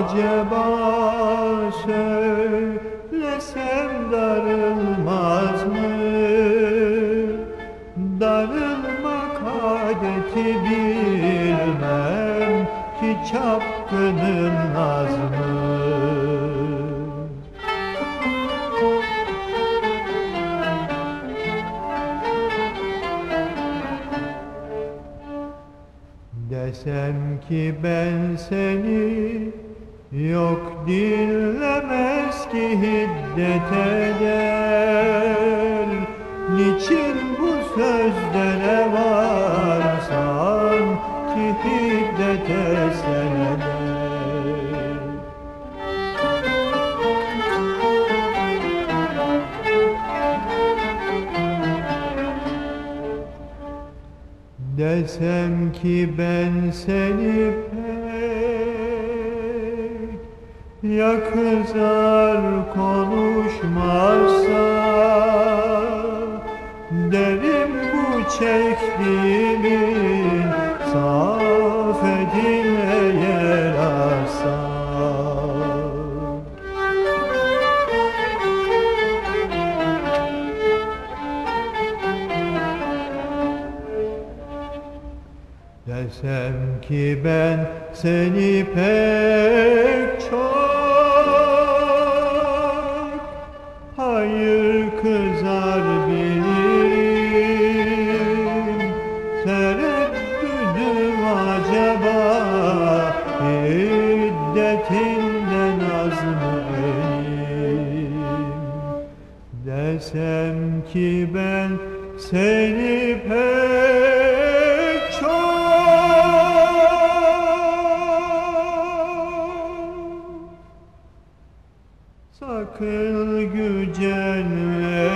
acaba söylesem darılmaz mı? Darılmak adeti bilmem ki çapkının nazmı. Desem ki ben seni yok dinlemez ki hiddet eder. Niçin bu sözde ne varsan ki hiddet esen eder. Desem ki ben seni pek Ya kızar konuşmazsa Derim bu çektiğimin Saf edilmeye rasa Desem ki ben seni pek çok Desem ki ben seni pek çok Sakın gücenme